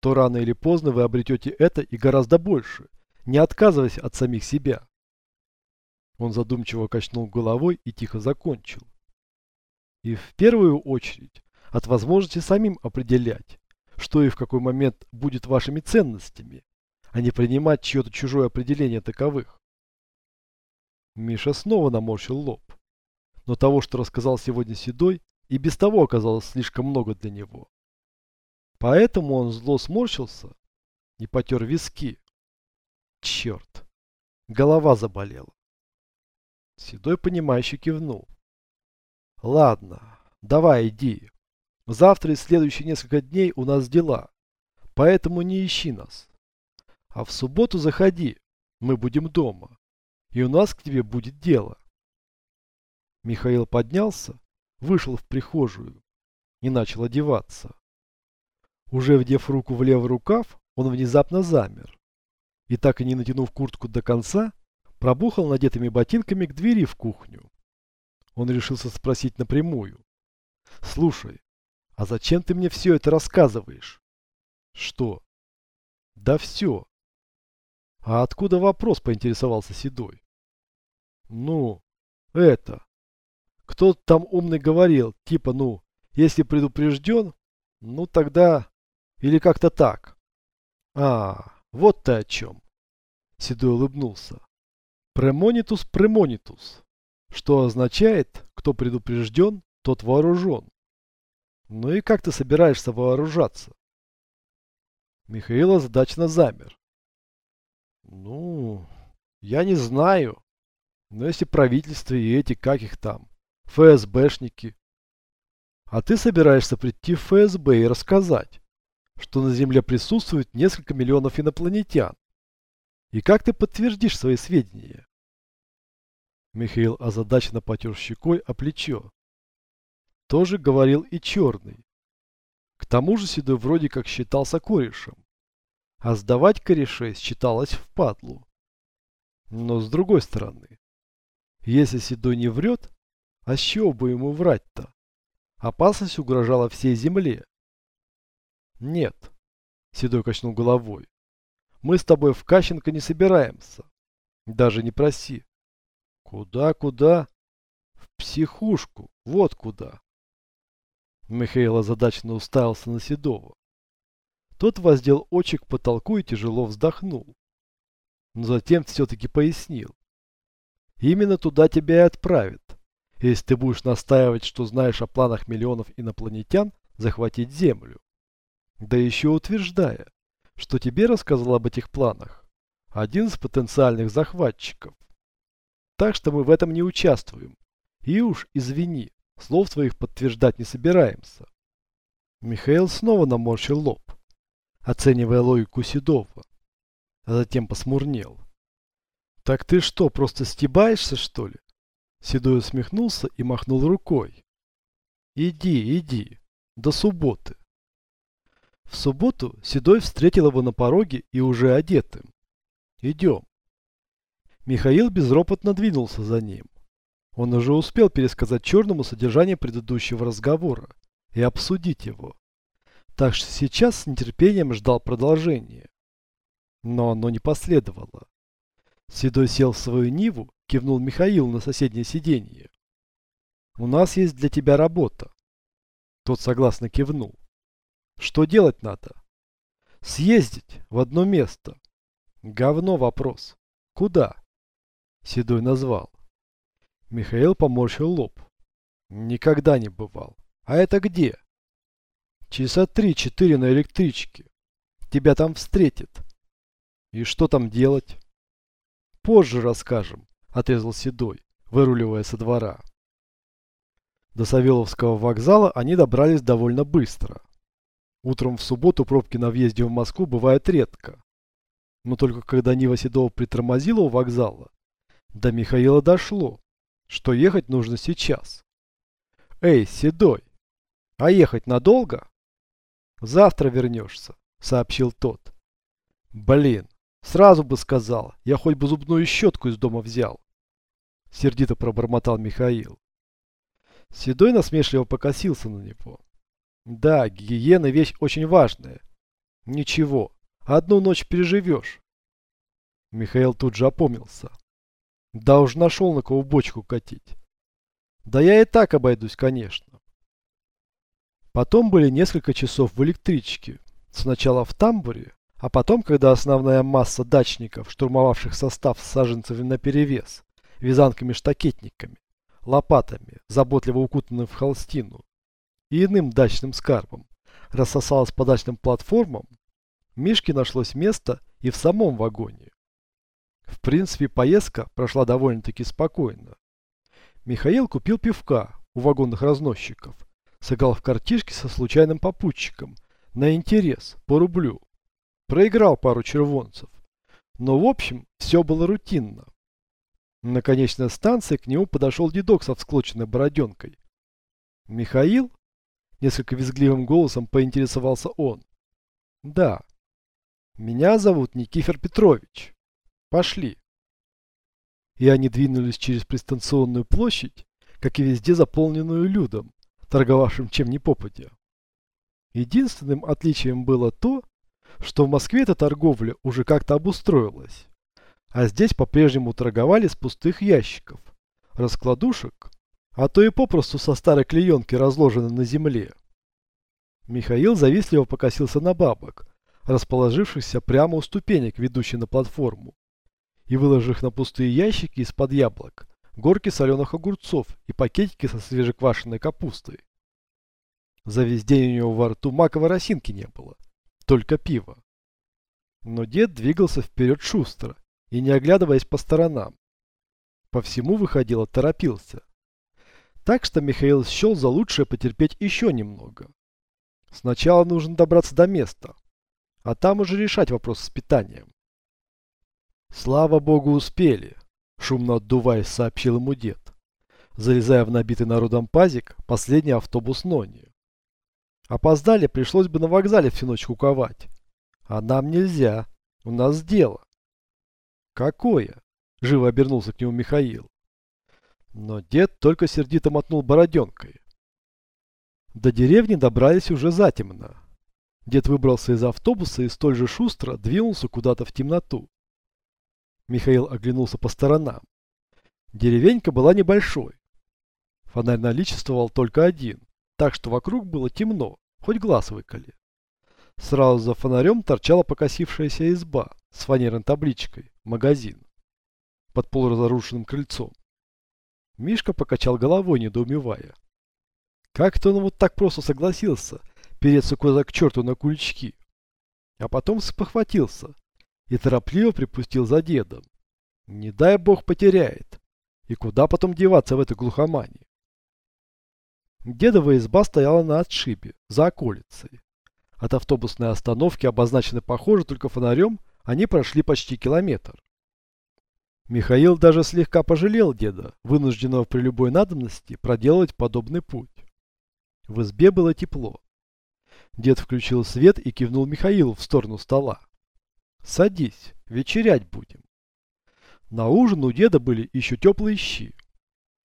то рано или поздно вы обретете это и гораздо больше, не отказываясь от самих себя. Он задумчиво качнул головой и тихо закончил. И в первую очередь от возможности самим определять, что и в какой момент будет вашими ценностями, а не принимать чье-то чужое определение таковых. Миша снова наморщил лоб. Но того, что рассказал сегодня Седой, и без того оказалось слишком много для него. Поэтому он зло сморщился и потер виски. Черт, голова заболела. Седой, понимающе кивнул. Ладно, давай иди. Завтра и следующие несколько дней у нас дела, поэтому не ищи нас. А в субботу заходи, мы будем дома, и у нас к тебе будет дело. Михаил поднялся, вышел в прихожую и начал одеваться. Уже вдев руку в левый рукав, он внезапно замер. И так и не натянув куртку до конца, пробухал надетыми ботинками к двери в кухню. Он решился спросить напрямую. «Слушай, а зачем ты мне все это рассказываешь?» «Что?» «Да все». «А откуда вопрос?» – поинтересовался Седой. «Ну, это...» Кто-то там умный говорил, типа, ну, если предупрежден, ну тогда... Или как-то так. А, вот ты о чем. Седой улыбнулся. Премонитус премонитус, что означает, кто предупрежден, тот вооружен. Ну и как ты собираешься вооружаться? Михаил озадаченно замер. Ну, я не знаю. Но если правительство и эти, как их там, ФСБшники. А ты собираешься прийти в ФСБ и рассказать, что на Земле присутствует несколько миллионов инопланетян. И как ты подтвердишь свои сведения? Михаил озадаченно потер щекой о плечо. Тоже говорил и черный. К тому же Седой вроде как считался корешем. А сдавать корешей считалось впадлу. Но с другой стороны, если Седой не врет, а с чего бы ему врать-то? Опасность угрожала всей земле. Нет, Седой качнул головой. Мы с тобой в Кащенко не собираемся. Даже не проси. Куда, куда? В психушку, вот куда. Михаил озадаченно уставился на Седова. Тот воздел очи к потолку и тяжело вздохнул. Но затем все-таки пояснил. Именно туда тебя и отправят, если ты будешь настаивать, что знаешь о планах миллионов инопланетян захватить Землю. Да еще утверждая, что тебе рассказал об этих планах один из потенциальных захватчиков. Так что мы в этом не участвуем. И уж, извини, слов твоих подтверждать не собираемся. Михаил снова наморщил лоб, оценивая логику Седова, а затем посмурнел. Так ты что, просто стебаешься, что ли? Седой усмехнулся и махнул рукой. Иди, иди, до субботы. В субботу Седой встретил его на пороге и уже одетым. Идем. Михаил безропотно двинулся за ним. Он уже успел пересказать Черному содержание предыдущего разговора и обсудить его. Так что сейчас с нетерпением ждал продолжения. Но оно не последовало. Седой сел в свою Ниву, кивнул Михаил на соседнее сиденье. «У нас есть для тебя работа». Тот согласно кивнул. «Что делать надо?» «Съездить в одно место». «Говно вопрос. Куда?» Седой назвал. Михаил поморщил лоб. Никогда не бывал. А это где? Часа три-четыре на электричке. Тебя там встретят. И что там делать? Позже расскажем, отрезал Седой, выруливая со двора. До Савеловского вокзала они добрались довольно быстро. Утром в субботу пробки на въезде в Москву бывают редко. Но только когда Нива Седова притормозила у вокзала, до Михаила дошло, что ехать нужно сейчас. Эй, Седой, а ехать надолго? Завтра вернешься, сообщил тот. Блин, сразу бы сказал, я хоть бы зубную щетку из дома взял. Сердито пробормотал Михаил. Седой насмешливо покосился на него. Да, гигиена вещь очень важная. Ничего, одну ночь переживешь. Михаил тут же опомнился. Да уж нашел на кого бочку катить. Да я и так обойдусь, конечно. Потом были несколько часов в электричке. Сначала в тамбуре, а потом, когда основная масса дачников, штурмовавших состав с саженцами наперевес, вязанками-штакетниками, лопатами, заботливо укутанным в холстину, и иным дачным скарбом, рассосалась по дачным платформам, Мишке нашлось место и в самом вагоне. В принципе, поездка прошла довольно-таки спокойно. Михаил купил пивка у вагонных разносчиков, сыграл в картишки со случайным попутчиком на интерес по рублю. Проиграл пару червонцев. Но в общем, все было рутинно. На конечной станции к нему подошел дедок со всклоченной бороденкой. «Михаил?» Несколько визгливым голосом поинтересовался он. «Да. Меня зовут Никифор Петрович. Пошли». И они двинулись через пристанционную площадь, как и везде заполненную людом, торговавшим чем ни попадя. Единственным отличием было то, что в Москве эта торговля уже как-то обустроилась, а здесь по-прежнему торговали с пустых ящиков, раскладушек, а то и попросту со старой клеенки, разложенной на земле. Михаил завистливо покосился на бабок, расположившихся прямо у ступенек, ведущих на платформу, и выложив на пустые ящики из-под яблок горки соленых огурцов и пакетики со свежеквашенной капустой. За весь день у него во рту маковой росинки не было, только пиво. Но дед двигался вперед шустро и не оглядываясь по сторонам. По всему выходило, торопился. Так что Михаил счел за лучшее потерпеть еще немного. Сначала нужно добраться до места, а там уже решать вопрос с питанием. Слава богу, успели, шумно отдуваясь, сообщил ему дед, залезая в набитый народом пазик последний автобус Нони. Опоздали, пришлось бы на вокзале всю ночь куковать. А нам нельзя, у нас дело. Какое? Живо обернулся к нему Михаил. Но дед только сердито мотнул бороденкой. До деревни добрались уже затемно. Дед выбрался из автобуса и столь же шустро двинулся куда-то в темноту. Михаил оглянулся по сторонам. Деревенька была небольшой. Фонарь наличествовал только один, так что вокруг было темно, хоть глаз выколи. Сразу за фонарем торчала покосившаяся изба с фанерной табличкой «Магазин» под полуразрушенным крыльцом. Мишка покачал головой, недоумевая. Как-то он вот так просто согласился переться куда-то к черту на кулички. А потом спохватился и торопливо припустил за дедом. Не дай бог потеряет. И куда потом деваться в этой глухомане? Дедова изба стояла на отшибе, за околицей. От автобусной остановки, обозначенной похоже только фонарем, они прошли почти километр. Михаил даже слегка пожалел деда, вынужденного при любой надобности проделать подобный путь. В избе было тепло. Дед включил свет и кивнул Михаилу в сторону стола. «Садись, вечерять будем». На ужин у деда были еще теплые щи,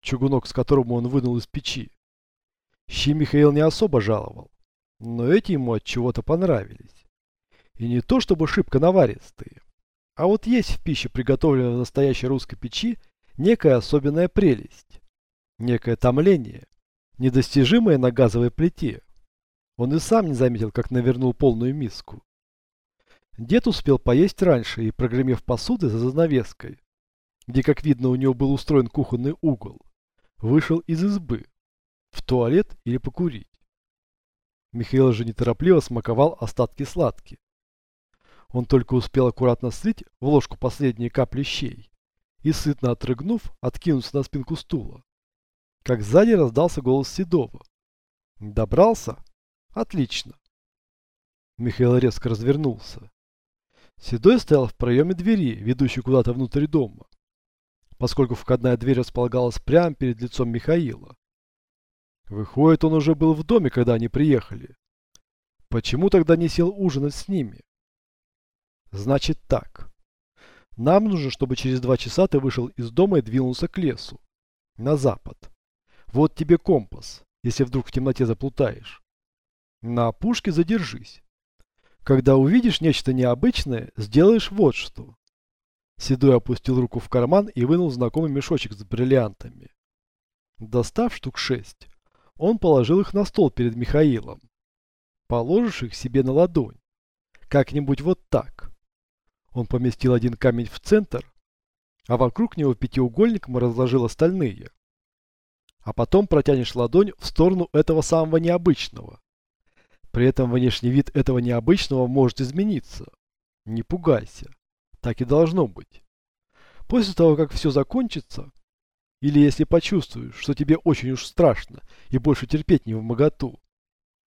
чугунок с которым он вынул из печи. Щи Михаил не особо жаловал, но эти ему от чего-то понравились. И не то чтобы шибко наваристые. А вот есть в пище, приготовленной в настоящей русской печи, некая особенная прелесть. Некое томление, недостижимое на газовой плите. Он и сам не заметил, как навернул полную миску. Дед успел поесть раньше и, прогремев посуды за занавеской, где, как видно, у него был устроен кухонный угол, вышел из избы, в туалет или покурить. Михаил же неторопливо смаковал остатки сладки. Он только успел аккуратно слить в ложку последние капли щей и, сытно отрыгнув, откинуться на спинку стула. Как сзади раздался голос Седова. «Добрался? Отлично!» Михаил резко развернулся. Седой стоял в проеме двери, ведущей куда-то внутрь дома, поскольку входная дверь располагалась прямо перед лицом Михаила. Выходит, он уже был в доме, когда они приехали. Почему тогда не сел ужинать с ними? Значит так. Нам нужно, чтобы через два часа ты вышел из дома и двинулся к лесу. На запад. Вот тебе компас, если вдруг в темноте заплутаешь. На опушке задержись. Когда увидишь нечто необычное, сделаешь вот что. Седой опустил руку в карман и вынул знакомый мешочек с бриллиантами. Достав штук шесть, он положил их на стол перед Михаилом. Положишь их себе на ладонь. Как-нибудь вот так. Он поместил один камень в центр, а вокруг него пятиугольником разложил остальные. А потом протянешь ладонь в сторону этого самого необычного. При этом внешний вид этого необычного может измениться. Не пугайся. Так и должно быть. После того, как все закончится, или если почувствуешь, что тебе очень уж страшно и больше терпеть не в моготу,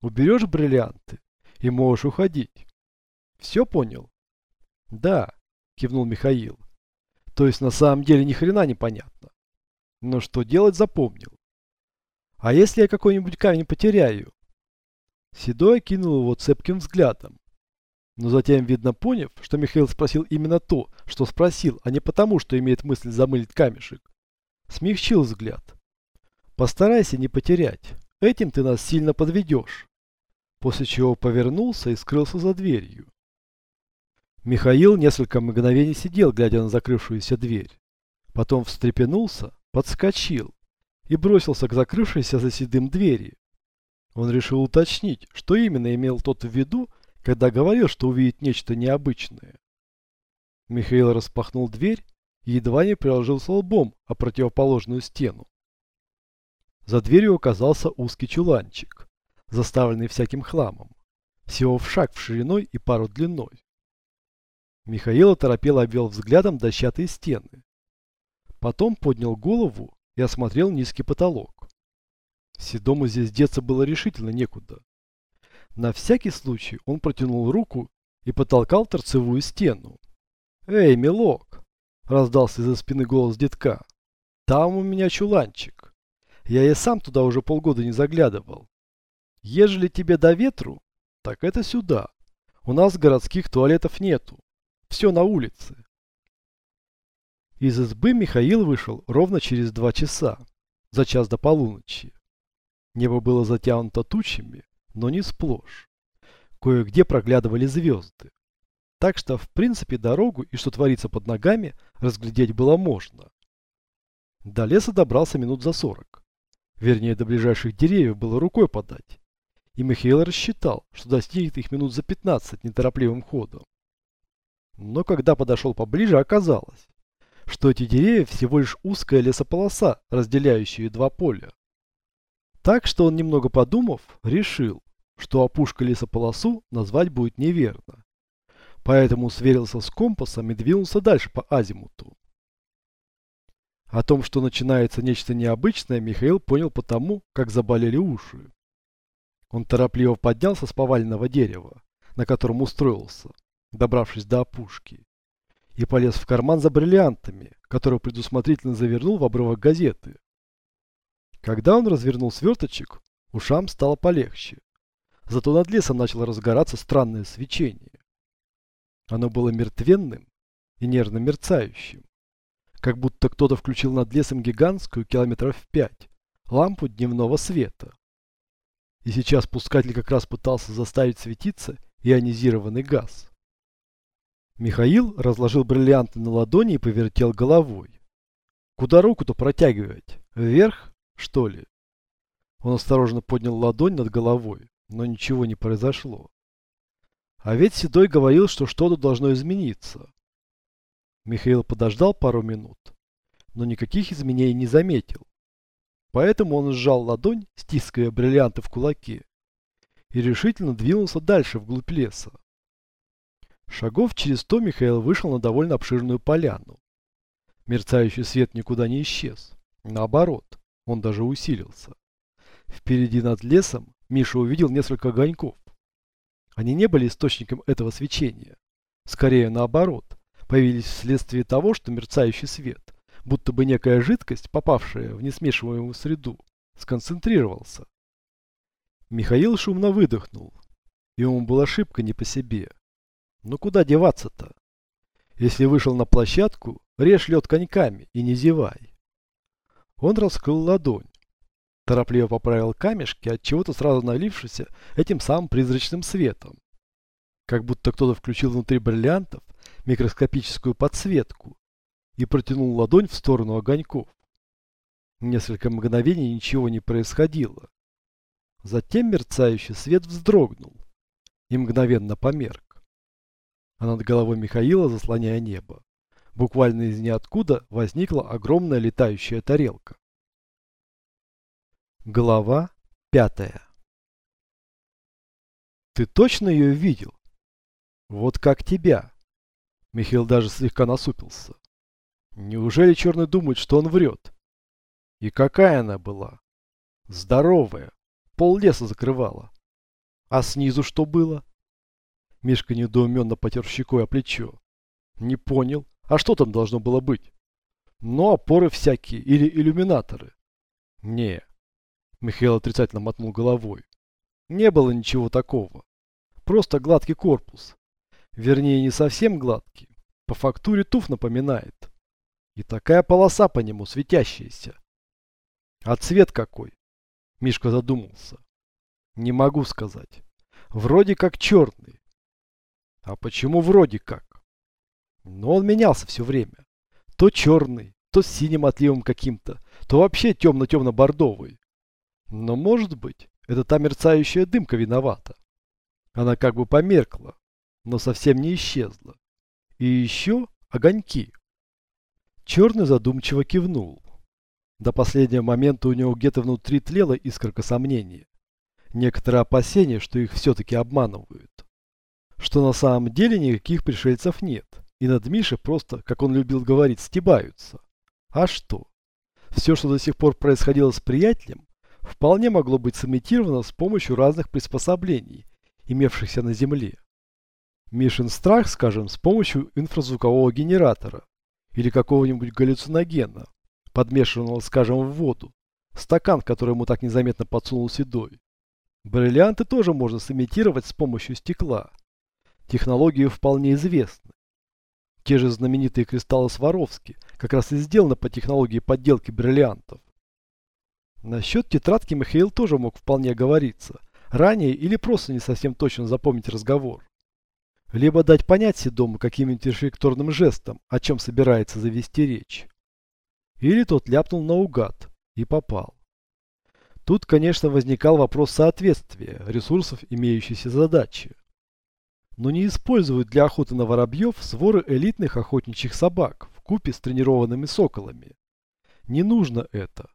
уберешь бриллианты и можешь уходить. Все понял? Да, кивнул Михаил. То есть на самом деле ни хрена не понятно. Но что делать запомнил. А если я какой-нибудь камень потеряю? Седой кинул его цепким взглядом. Но затем, видно поняв, что Михаил спросил именно то, что спросил, а не потому, что имеет мысль замылить камешек, смягчил взгляд. Постарайся не потерять. Этим ты нас сильно подведешь. После чего повернулся и скрылся за дверью. Михаил несколько мгновений сидел, глядя на закрывшуюся дверь. Потом встрепенулся, подскочил и бросился к закрывшейся за седым двери. Он решил уточнить, что именно имел тот в виду, когда говорил, что увидит нечто необычное. Михаил распахнул дверь и едва не приложился лбом о противоположную стену. За дверью оказался узкий чуланчик, заставленный всяким хламом, всего в шаг в шириной и пару длиной. Михаил оторопело обвел взглядом дощатые стены. Потом поднял голову и осмотрел низкий потолок. Седому здесь деться было решительно некуда. На всякий случай он протянул руку и потолкал торцевую стену. «Эй, милок!» – раздался из-за спины голос детка. «Там у меня чуланчик. Я и сам туда уже полгода не заглядывал. Ежели тебе до ветру, так это сюда. У нас городских туалетов нету. Все на улице». Из избы Михаил вышел ровно через два часа, за час до полуночи. Небо было затянуто тучами, но не сплошь. Кое-где проглядывали звезды. Так что, в принципе, дорогу и что творится под ногами разглядеть было можно. До леса добрался минут за сорок. Вернее, до ближайших деревьев было рукой подать. И Михаил рассчитал, что достигнет их минут за 15 неторопливым ходом. Но когда подошел поближе, оказалось, что эти деревья всего лишь узкая лесополоса, разделяющая два поля. Так что он, немного подумав, решил, что опушка лесополосу назвать будет неверно. Поэтому сверился с компасом и двинулся дальше по азимуту. О том, что начинается нечто необычное, Михаил понял потому, как заболели уши. Он торопливо поднялся с поваленного дерева, на котором устроился, добравшись до опушки, и полез в карман за бриллиантами, которые предусмотрительно завернул в обрывок газеты. Когда он развернул сверточек, ушам стало полегче. Зато над лесом начало разгораться странное свечение. Оно было мертвенным и нервно мерцающим. Как будто кто-то включил над лесом гигантскую километров в пять лампу дневного света. И сейчас пускатель как раз пытался заставить светиться ионизированный газ. Михаил разложил бриллианты на ладони и повертел головой. Куда руку-то протягивать? Вверх, что ли? Он осторожно поднял ладонь над головой но ничего не произошло. А ведь Седой говорил, что что-то должно измениться. Михаил подождал пару минут, но никаких изменений не заметил. Поэтому он сжал ладонь, стиская бриллианты в кулаке, и решительно двинулся дальше вглубь леса. Шагов через сто Михаил вышел на довольно обширную поляну. Мерцающий свет никуда не исчез. Наоборот, он даже усилился. Впереди над лесом Миша увидел несколько огоньков. Они не были источником этого свечения. Скорее наоборот, появились вследствие того, что мерцающий свет, будто бы некая жидкость, попавшая в несмешиваемую среду, сконцентрировался. Михаил шумно выдохнул. Ему была ошибка не по себе. Ну куда деваться-то? Если вышел на площадку, режь лед коньками и не зевай. Он раскрыл ладонь. Торопливо поправил камешки, от чего-то сразу налившийся этим самым призрачным светом. как будто кто-то включил внутри бриллиантов микроскопическую подсветку и протянул ладонь в сторону огоньков. Несколько мгновений ничего не происходило. Затем мерцающий свет вздрогнул и мгновенно померк. А над головой Михаила, заслоняя небо, буквально из ниоткуда возникла огромная летающая тарелка. Глава пятая «Ты точно ее видел?» «Вот как тебя!» Михаил даже слегка насупился. «Неужели Черный думает, что он врет?» «И какая она была?» «Здоровая, пол леса закрывала. А снизу что было?» Мишка недоуменно потер щекой о плечо. «Не понял. А что там должно было быть?» «Ну, опоры всякие или иллюминаторы». «Не». Михаил отрицательно мотнул головой. «Не было ничего такого. Просто гладкий корпус. Вернее, не совсем гладкий. По фактуре туф напоминает. И такая полоса по нему светящаяся. А цвет какой? Мишка задумался. Не могу сказать. Вроде как черный. А почему вроде как? Но он менялся все время. То черный, то с синим отливом каким-то, то вообще темно-темно-бордовый. Но может быть, это та мерцающая дымка виновата. Она как бы померкла, но совсем не исчезла. И еще огоньки. Черный задумчиво кивнул. До последнего момента у него где-то внутри тлела искорка сомнения. Некоторые опасения, что их все-таки обманывают. Что на самом деле никаких пришельцев нет. И над Мишей просто, как он любил говорить, стебаются. А что? Все, что до сих пор происходило с приятелем, вполне могло быть сымитировано с помощью разных приспособлений имевшихся на Земле. Мишин страх, скажем, с помощью инфразвукового генератора или какого-нибудь галлюциногена, подмешанного, скажем, в воду, стакан, который ему так незаметно подсунул Седой. Бриллианты тоже можно сымитировать с помощью стекла. Технологии вполне известны. Те же знаменитые кристаллы Сваровски как раз и сделаны по технологии подделки бриллиантов. Насчет тетрадки Михаил тоже мог вполне говориться, ранее или просто не совсем точно запомнить разговор. Либо дать понять Седому каким-нибудь рефлекторным жестом, о чем собирается завести речь. Или тот ляпнул наугад и попал. Тут, конечно, возникал вопрос соответствия ресурсов имеющейся задачи. Но не используют для охоты на воробьев своры элитных охотничьих собак в купе с тренированными соколами. Не нужно это.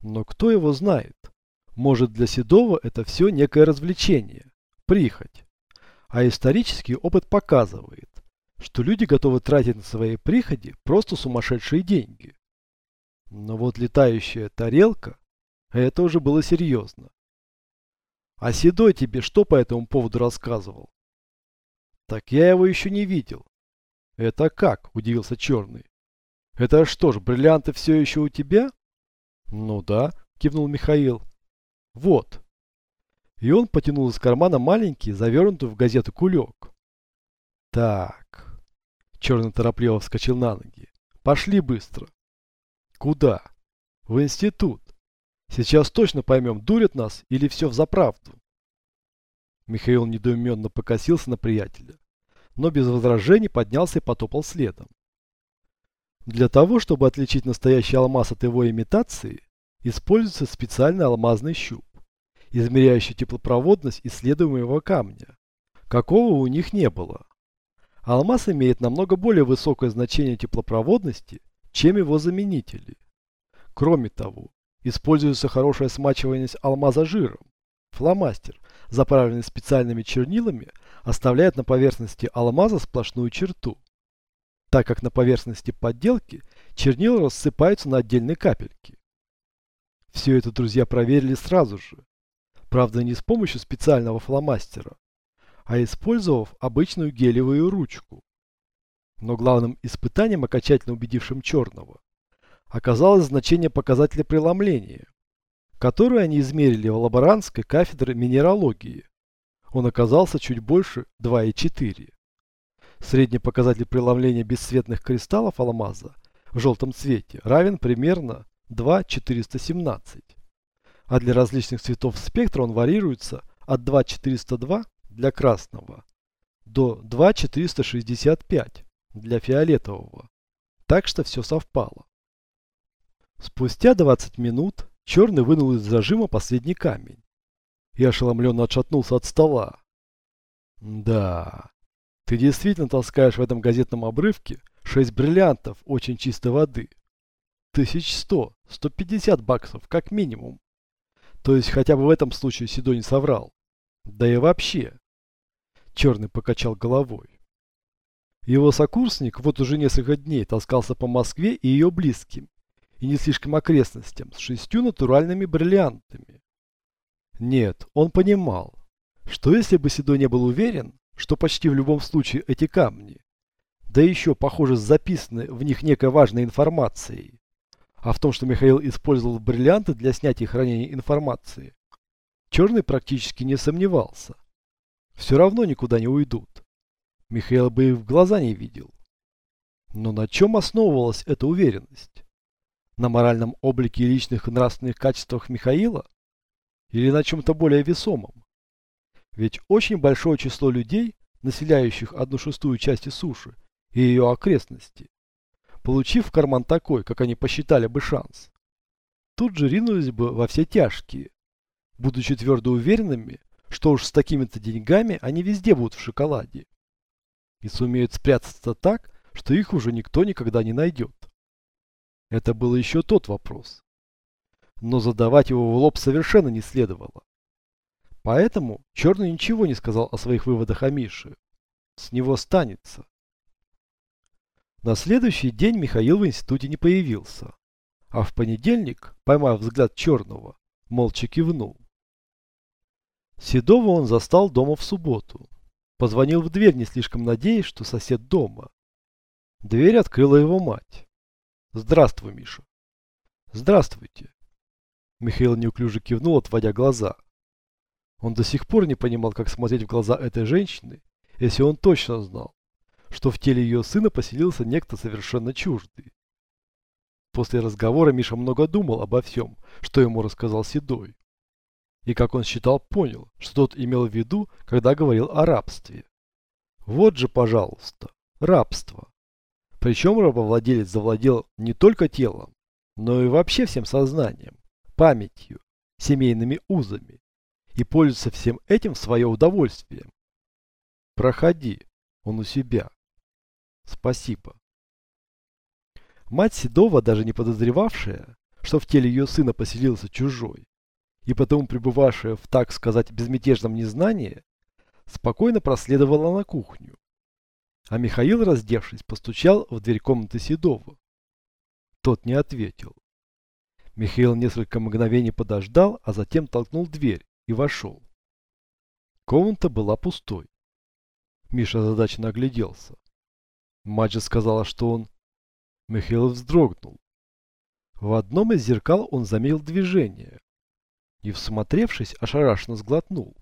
Но кто его знает? Может, для Седова это все некое развлечение, прихоть. А исторический опыт показывает, что люди готовы тратить на свои приходи просто сумасшедшие деньги. Но вот летающая тарелка, это уже было серьезно. А Седой тебе что по этому поводу рассказывал? Так я его еще не видел. Это как? Удивился Черный. Это что ж, бриллианты все еще у тебя? Ну да, кивнул Михаил. Вот. И он потянул из кармана маленький, завернутый в газету кулек. Так. Черный торопливо вскочил на ноги. Пошли быстро. Куда? В институт. Сейчас точно поймем, дурят нас или все взаправду. Михаил недоуменно покосился на приятеля, но без возражений поднялся и потопал следом. Для того, чтобы отличить настоящий алмаз от его имитации, используется специальный алмазный щуп, измеряющий теплопроводность исследуемого камня, какого у них не было. Алмаз имеет намного более высокое значение теплопроводности, чем его заменители. Кроме того, используется хорошая смачиваемость алмаза жиром. Фломастер, заправленный специальными чернилами, оставляет на поверхности алмаза сплошную черту, так как на поверхности подделки чернила рассыпаются на отдельные капельки. Все это друзья проверили сразу же. Правда, не с помощью специального фломастера, а использовав обычную гелевую ручку. Но главным испытанием, окончательно убедившим Черного, оказалось значение показателя преломления, которое они измерили в лаборантской кафедре минералогии. Он оказался чуть больше 2,4. Средний показатель преломления бесцветных кристаллов алмаза в желтом цвете равен примерно 2,417. А для различных цветов спектра он варьируется от 2,402 для красного до 2,465 для фиолетового. Так что все совпало. Спустя 20 минут черный вынул из зажима последний камень и ошеломленно отшатнулся от стола. Да, ты действительно таскаешь в этом газетном обрывке 6 бриллиантов очень чистой воды. 1100, 150 баксов, как минимум. То есть хотя бы в этом случае Сидо не соврал. Да и вообще. Черный покачал головой. Его сокурсник вот уже несколько дней таскался по Москве и ее близким, и не слишком окрестностям, с шестью натуральными бриллиантами. Нет, он понимал, что если бы Сидо не был уверен, что почти в любом случае эти камни, да еще, похоже, записаны в них некой важной информацией, а в том, что Михаил использовал бриллианты для снятия и хранения информации, Черный практически не сомневался. Все равно никуда не уйдут. Михаил бы их в глаза не видел. Но на чем основывалась эта уверенность? На моральном облике и личных нравственных качествах Михаила? Или на чем-то более весомом? Ведь очень большое число людей, населяющих одну шестую части суши и ее окрестности, получив в карман такой, как они посчитали бы шанс, тут же ринулись бы во все тяжкие, будучи твердо уверенными, что уж с такими-то деньгами они везде будут в шоколаде. И сумеют спрятаться так, что их уже никто никогда не найдет. Это был еще тот вопрос. Но задавать его в лоб совершенно не следовало. Поэтому Черный ничего не сказал о своих выводах о Мише. С него станется. На следующий день Михаил в институте не появился. А в понедельник, поймав взгляд Черного, молча кивнул. Седова он застал дома в субботу. Позвонил в дверь, не слишком надеясь, что сосед дома. Дверь открыла его мать. «Здравствуй, Миша». «Здравствуйте». Михаил неуклюже кивнул, отводя глаза. Он до сих пор не понимал, как смотреть в глаза этой женщины, если он точно знал, что в теле ее сына поселился некто совершенно чуждый. После разговора Миша много думал обо всем, что ему рассказал Седой. И, как он считал, понял, что тот имел в виду, когда говорил о рабстве. Вот же, пожалуйста, рабство. Причем рабовладелец завладел не только телом, но и вообще всем сознанием, памятью, семейными узами и пользуется всем этим в свое удовольствие. Проходи, он у себя. Спасибо. Мать Седова, даже не подозревавшая, что в теле ее сына поселился чужой, и потому пребывавшая в, так сказать, безмятежном незнании, спокойно проследовала на кухню. А Михаил, раздевшись, постучал в дверь комнаты Седова. Тот не ответил. Михаил несколько мгновений подождал, а затем толкнул дверь и вошел. Комната была пустой. Миша озадаченно огляделся. Мать сказала, что он... Михаил вздрогнул. В одном из зеркал он заметил движение. И, всмотревшись, ошарашенно сглотнул.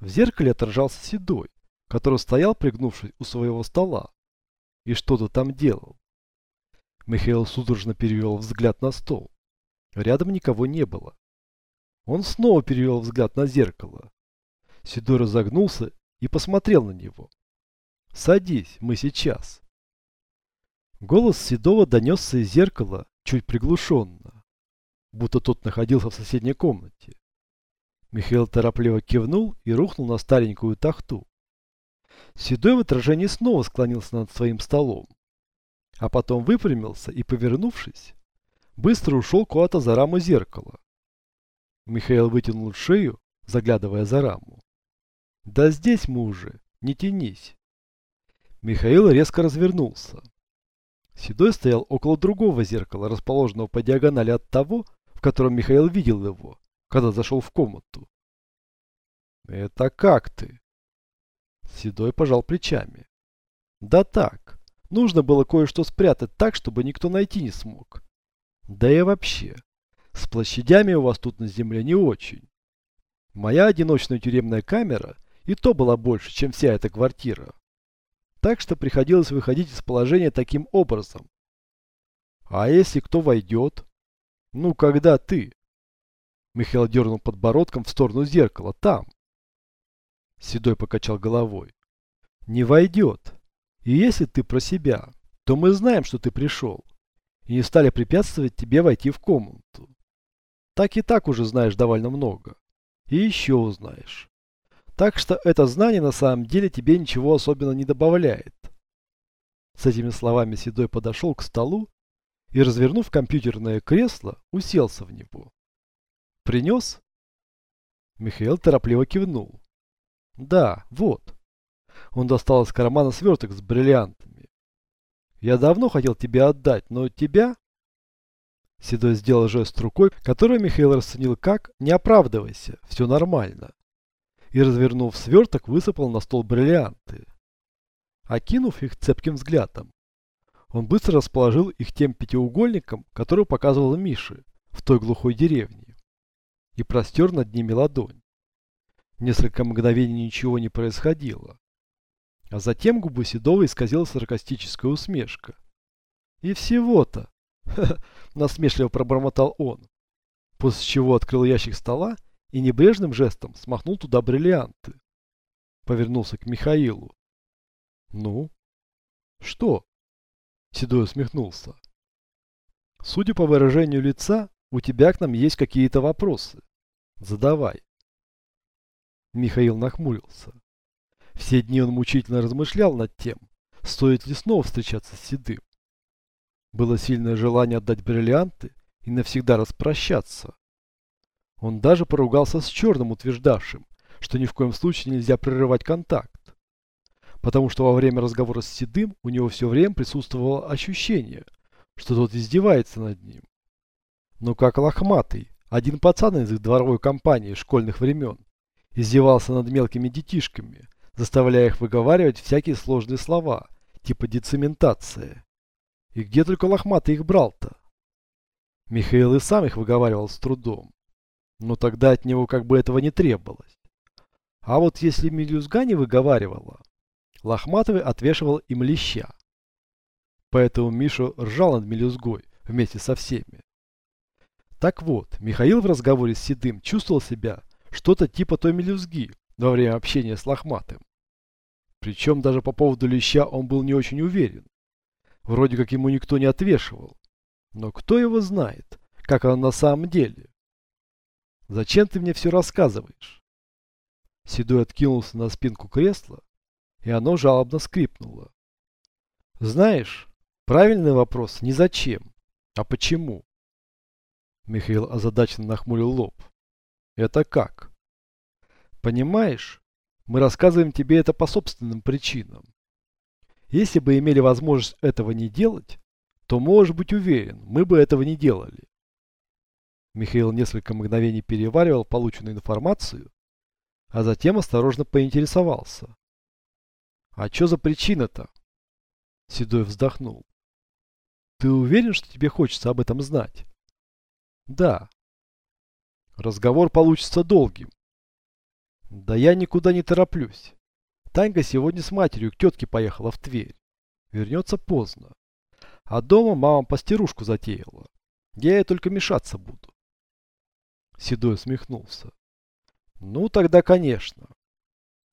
В зеркале отражался Седой, который стоял, пригнувшись у своего стола, и что-то там делал. Михаил судорожно перевел взгляд на стол. Рядом никого не было. Он снова перевел взгляд на зеркало. Седой разогнулся и посмотрел на него. «Садись, мы сейчас». Голос Седова донесся из зеркала чуть приглушенно, будто тот находился в соседней комнате. Михаил торопливо кивнул и рухнул на старенькую тахту. Седой в отражении снова склонился над своим столом, а потом выпрямился и, повернувшись, быстро ушел куда-то за раму зеркала. Михаил вытянул шею, заглядывая за раму. «Да здесь мы уже, не тянись!» Михаил резко развернулся. Седой стоял около другого зеркала, расположенного по диагонали от того, в котором Михаил видел его, когда зашел в комнату. «Это как ты?» Седой пожал плечами. «Да так. Нужно было кое-что спрятать так, чтобы никто найти не смог. Да и вообще, с площадями у вас тут на земле не очень. Моя одиночная тюремная камера и то была больше, чем вся эта квартира. Так что приходилось выходить из положения таким образом. А если кто войдет? Ну, когда ты? Михаил дернул подбородком в сторону зеркала. Там. Седой покачал головой. Не войдет. И если ты про себя, то мы знаем, что ты пришел. И не стали препятствовать тебе войти в комнату. Так и так уже знаешь довольно много. И еще узнаешь. Так что это знание на самом деле тебе ничего особенно не добавляет. С этими словами Седой подошел к столу и, развернув компьютерное кресло, уселся в него. «Принес?» Михаил торопливо кивнул. «Да, вот». Он достал из кармана сверток с бриллиантами. «Я давно хотел тебе отдать, но тебя...» Седой сделал жест рукой, который Михаил расценил как «не оправдывайся, все нормально». И, развернув сверток, высыпал на стол бриллианты. Окинув их цепким взглядом, он быстро расположил их тем пятиугольником, который показывал Мише в той глухой деревне, и простер над ними ладонь. Несколько мгновений ничего не происходило. А затем губы Седова исказила саркастическая усмешка. «И всего-то!» – насмешливо пробормотал он, после чего открыл ящик стола и небрежным жестом смахнул туда бриллианты. Повернулся к Михаилу. «Ну?» «Что?» Седой усмехнулся. «Судя по выражению лица, у тебя к нам есть какие-то вопросы. Задавай». Михаил нахмурился. Все дни он мучительно размышлял над тем, стоит ли снова встречаться с Седым. Было сильное желание отдать бриллианты и навсегда распрощаться. Он даже поругался с Черным, утверждавшим, что ни в коем случае нельзя прерывать контакт. Потому что во время разговора с Седым у него все время присутствовало ощущение, что тот издевается над ним. Но как лохматый, один пацан из их дворовой компании школьных времен, издевался над мелкими детишками, заставляя их выговаривать всякие сложные слова, типа децементация. И где только лохматый их брал-то? Михаил и сам их выговаривал с трудом. Но тогда от него как бы этого не требовалось. А вот если мелюзга не выговаривала, Лохматовый отвешивал им леща. Поэтому Миша ржал над мелюзгой вместе со всеми. Так вот, Михаил в разговоре с Седым чувствовал себя что-то типа той мелюзги во время общения с Лохматым. Причем даже по поводу леща он был не очень уверен. Вроде как ему никто не отвешивал. Но кто его знает, как оно на самом деле? Зачем ты мне все рассказываешь? Седой откинулся на спинку кресла, и оно жалобно скрипнуло. Знаешь, правильный вопрос не зачем, а почему? Михаил озадаченно нахмурил лоб. Это как? Понимаешь, мы рассказываем тебе это по собственным причинам. Если бы имели возможность этого не делать, то можешь быть уверен, мы бы этого не делали. Михаил несколько мгновений переваривал полученную информацию, а затем осторожно поинтересовался. А что за причина-то? Седой вздохнул. Ты уверен, что тебе хочется об этом знать? Да. Разговор получится долгим. Да я никуда не тороплюсь. Танька сегодня с матерью к тетке поехала в Тверь. Вернется поздно. А дома мама пастерушку затеяла. Я ей только мешаться буду. Седой усмехнулся. Ну тогда, конечно.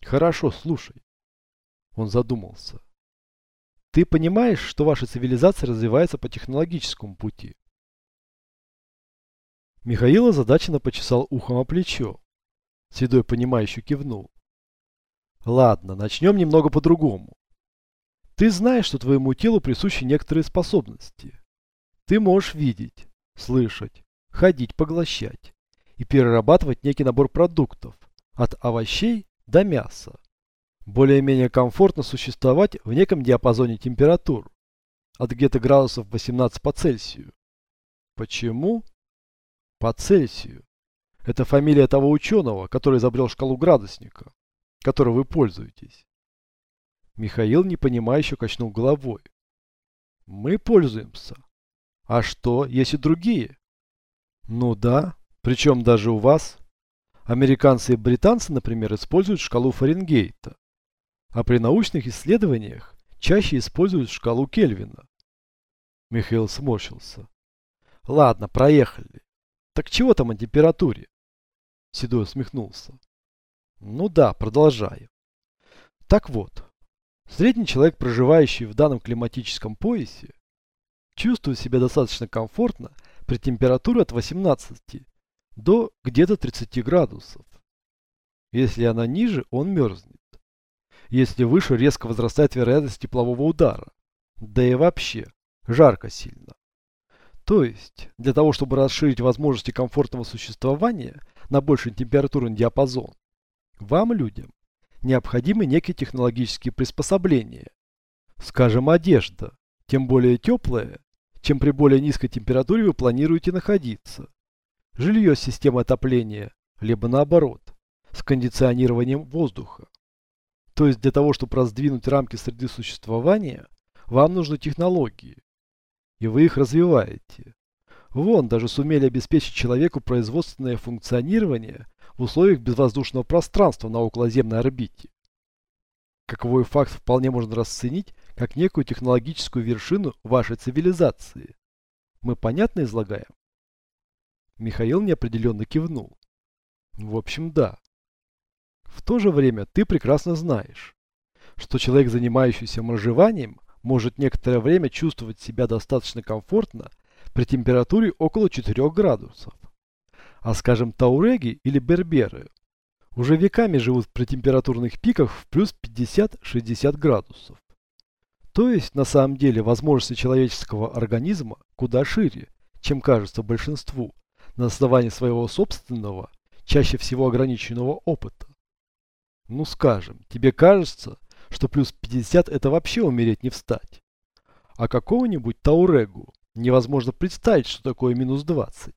Хорошо, слушай. Он задумался. Ты понимаешь, что ваша цивилизация развивается по технологическому пути? Михаил озадаченно почесал ухом о плечо. Седой понимающе кивнул. Ладно, начнем немного по-другому. Ты знаешь, что твоему телу присущи некоторые способности. Ты можешь видеть, слышать, ходить, поглощать и перерабатывать некий набор продуктов, от овощей до мяса. Более-менее комфортно существовать в неком диапазоне температур, от где-то градусов 18 по Цельсию. Почему? По Цельсию. Это фамилия того ученого, который изобрел шкалу градусника, которой вы пользуетесь. Михаил непонимающе качнул головой. Мы пользуемся. А что, есть и другие? Ну да, причем даже у вас. Американцы и британцы, например, используют шкалу Фаренгейта. А при научных исследованиях чаще используют шкалу Кельвина. Михаил сморщился. Ладно, проехали. Так чего там о температуре? Седой усмехнулся. Ну да, продолжаю. Так вот, Средний человек, проживающий в данном климатическом поясе, чувствует себя достаточно комфортно при температуре от 18 до где-то 30 градусов. Если она ниже, он мерзнет. Если выше, резко возрастает вероятность теплового удара. Да и вообще, жарко сильно. То есть, для того, чтобы расширить возможности комфортного существования на больший температурный диапазон, вам, людям, необходимы некие технологические приспособления. Скажем, одежда, тем более теплая, чем при более низкой температуре вы планируете находиться. Жилье с системой отопления, либо наоборот, с кондиционированием воздуха. То есть для того, чтобы раздвинуть рамки среды существования, вам нужны технологии. И вы их развиваете. Вон, даже сумели обеспечить человеку производственное функционирование в условиях безвоздушного пространства на околоземной орбите. Каковой факт вполне можно расценить как некую технологическую вершину вашей цивилизации. Мы понятно излагаем? Михаил неопределенно кивнул. В общем, да. В то же время ты прекрасно знаешь, что человек, занимающийся моржеванием, может некоторое время чувствовать себя достаточно комфортно при температуре около 4 градусов. А скажем, тауреги или берберы уже веками живут при температурных пиках в плюс 50-60 градусов. То есть, на самом деле, возможности человеческого организма куда шире, чем кажется большинству, на основании своего собственного, чаще всего ограниченного опыта. Ну скажем, тебе кажется, что плюс 50 это вообще умереть не встать. А какого-нибудь Таурегу невозможно представить, что такое минус 20.